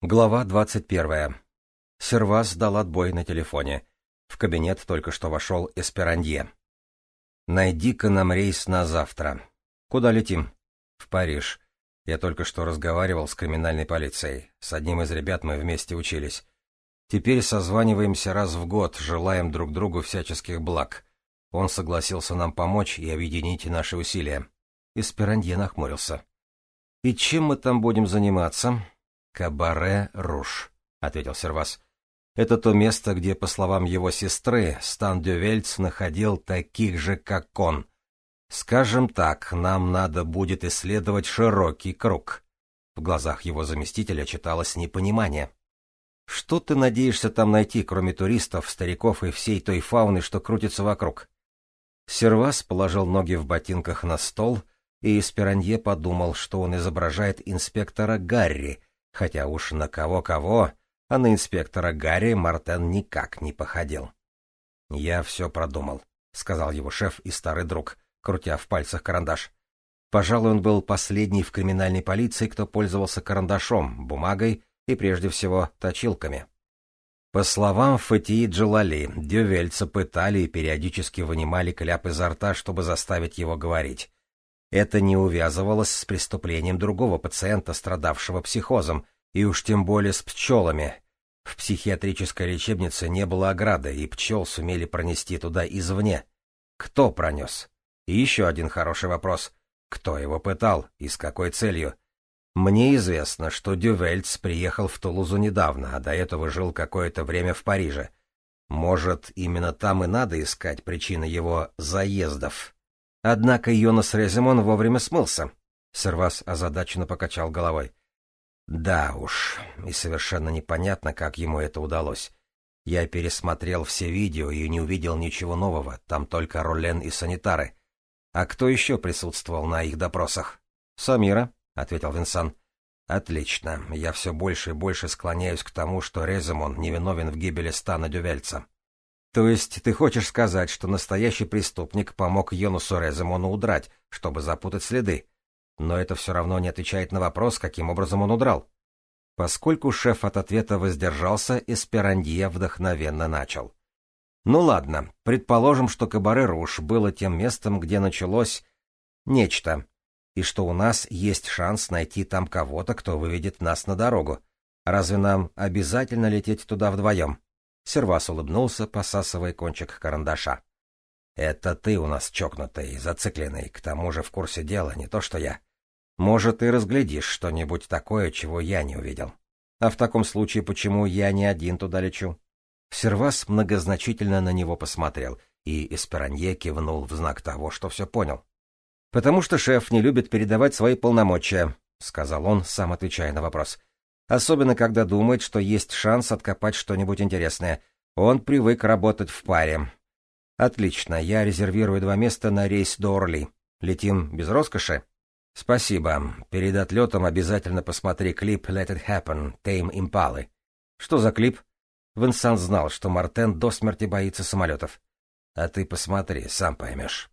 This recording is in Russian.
Глава двадцать первая. Сервас дал отбой на телефоне. В кабинет только что вошел Эсперанье. «Найди-ка нам рейс на завтра. Куда летим?» «В Париж. Я только что разговаривал с криминальной полицией. С одним из ребят мы вместе учились. Теперь созваниваемся раз в год, желаем друг другу всяческих благ. Он согласился нам помочь и объединить наши усилия». Эсперанье нахмурился. «И чем мы там будем заниматься?» «Кабаре Руш», — ответил Сервас. «Это то место, где, по словам его сестры, Стан Дювельц находил таких же, как он. Скажем так, нам надо будет исследовать широкий круг». В глазах его заместителя читалось непонимание. «Что ты надеешься там найти, кроме туристов, стариков и всей той фауны, что крутится вокруг?» Сервас положил ноги в ботинках на стол, и Эсперанье подумал, что он изображает инспектора Гарри — хотя уж на кого-кого, а на инспектора Гарри Мартен никак не походил. «Я все продумал», — сказал его шеф и старый друг, крутя в пальцах карандаш. Пожалуй, он был последний в криминальной полиции, кто пользовался карандашом, бумагой и, прежде всего, точилками. По словам Фатии Джалали, дювельца пытали и периодически вынимали кляп изо рта, чтобы заставить его говорить. Это не увязывалось с преступлением другого пациента, страдавшего психозом, и уж тем более с пчелами. В психиатрической лечебнице не было ограды, и пчел сумели пронести туда извне. Кто пронес? И еще один хороший вопрос. Кто его пытал и с какой целью? Мне известно, что Дювельц приехал в Тулузу недавно, а до этого жил какое-то время в Париже. Может, именно там и надо искать причины его заездов? Однако Йонас Резимон вовремя смылся. Сервас озадаченно покачал головой. Да уж, и совершенно непонятно, как ему это удалось. Я пересмотрел все видео и не увидел ничего нового, там только Ролен и санитары. А кто еще присутствовал на их допросах? Самира, — ответил Винсан. Отлично, я все больше и больше склоняюсь к тому, что Резимон невиновен в гибели Стана Дювельца. То есть ты хочешь сказать, что настоящий преступник помог Йонусу Реземону удрать, чтобы запутать следы? Но это все равно не отвечает на вопрос, каким образом он удрал. Поскольку шеф от ответа воздержался, Эсперандье вдохновенно начал. Ну ладно, предположим, что Кабаре Руш было тем местом, где началось нечто, и что у нас есть шанс найти там кого-то, кто выведет нас на дорогу. Разве нам обязательно лететь туда вдвоем? Сервас улыбнулся, посасывая кончик карандаша. «Это ты у нас чокнутый, зацикленный, к тому же в курсе дела, не то что я. Может, ты разглядишь что-нибудь такое, чего я не увидел. А в таком случае, почему я не один туда лечу?» Сервас многозначительно на него посмотрел, и Эсперанье кивнул в знак того, что все понял. «Потому что шеф не любит передавать свои полномочия», — сказал он, сам отвечая на вопрос. Особенно, когда думает, что есть шанс откопать что-нибудь интересное. Он привык работать в паре. Отлично, я резервирую два места на рейс до Орли. Летим без роскоши? Спасибо. Перед отлетом обязательно посмотри клип Let It Happen, Тейм Импалы. Что за клип? Винсан знал, что Мартен до смерти боится самолетов. А ты посмотри, сам поймешь.